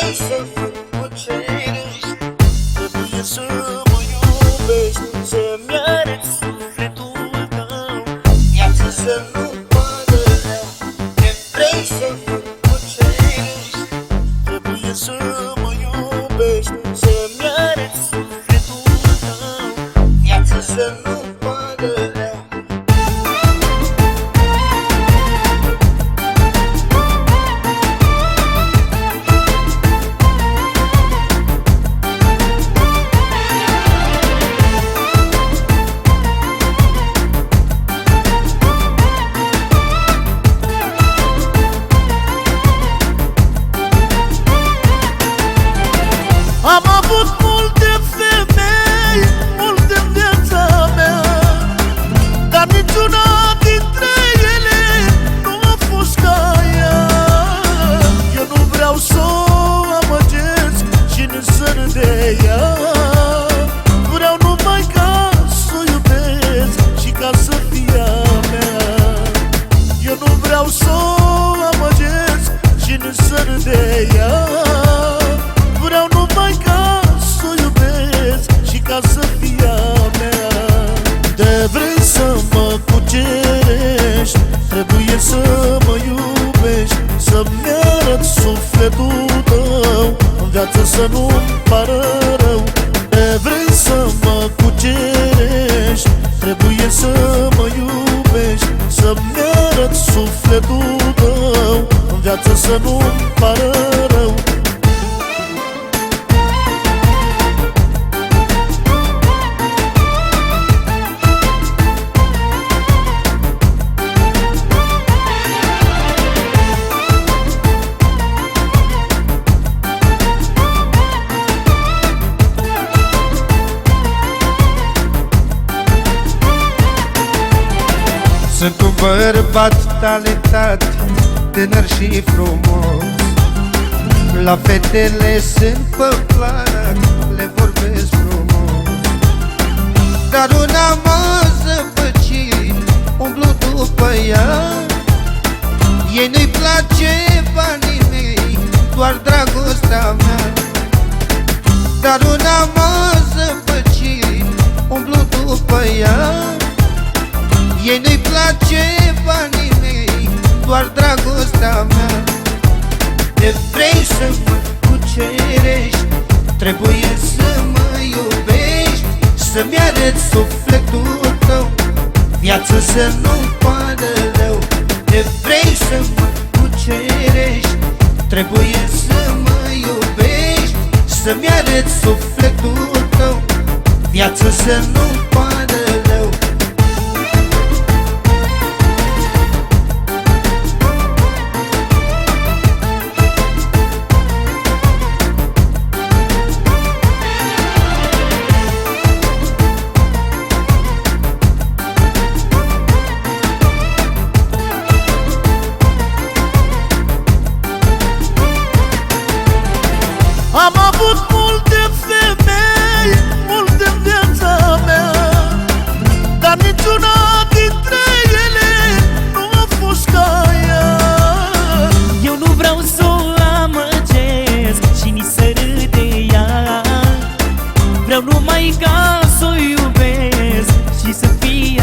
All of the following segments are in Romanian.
vrei să mă cucerești Trebuie să mă iubești Să-mi arăți sufletul Am avut multe femei, multe în viața mea Dar niciuna dintre ele nu a fost ca ea. Eu nu vreau să o amăgesc și nici să râd de ea. Vreau numai ca să o iubesc și ca să fie a mea. Eu nu vreau să o amăgesc și nici să râd de ea să mă cucerești. Trebuie să mă iubești Să-mi arăt sufletul tău. În viață să nu-mi pară rău. De vrei să mă cucerești? Trebuie să mă iubești Să-mi arăt sufletul tău. În viață să nu-mi pară rău Sunt un bărbat talentat, tânăr și frumos. La fetele sunt pe plac, le vorbesc frumos. Dar una m-a zăpăcit, umblu după ea. Ei nu-i place banii mei, doar dragostea mea. Dar una m-a zăpăcit, umblu după ea. Ei nu-i place banii mei, doar dragostea mea. De vrei să mă cucerești Trebuie să mă iubești Să-mi arăți sufletul tău Viața să nu-mi pară rău. De vrei să mă cucerești Trebuie să mă iubești Să-mi arăți sufletul tău Viața să nu-mi pară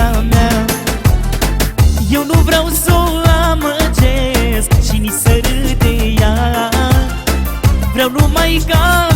fie a mea Eu nu vreau să o amăgesc și nici să râd de ea. Vreau numai ca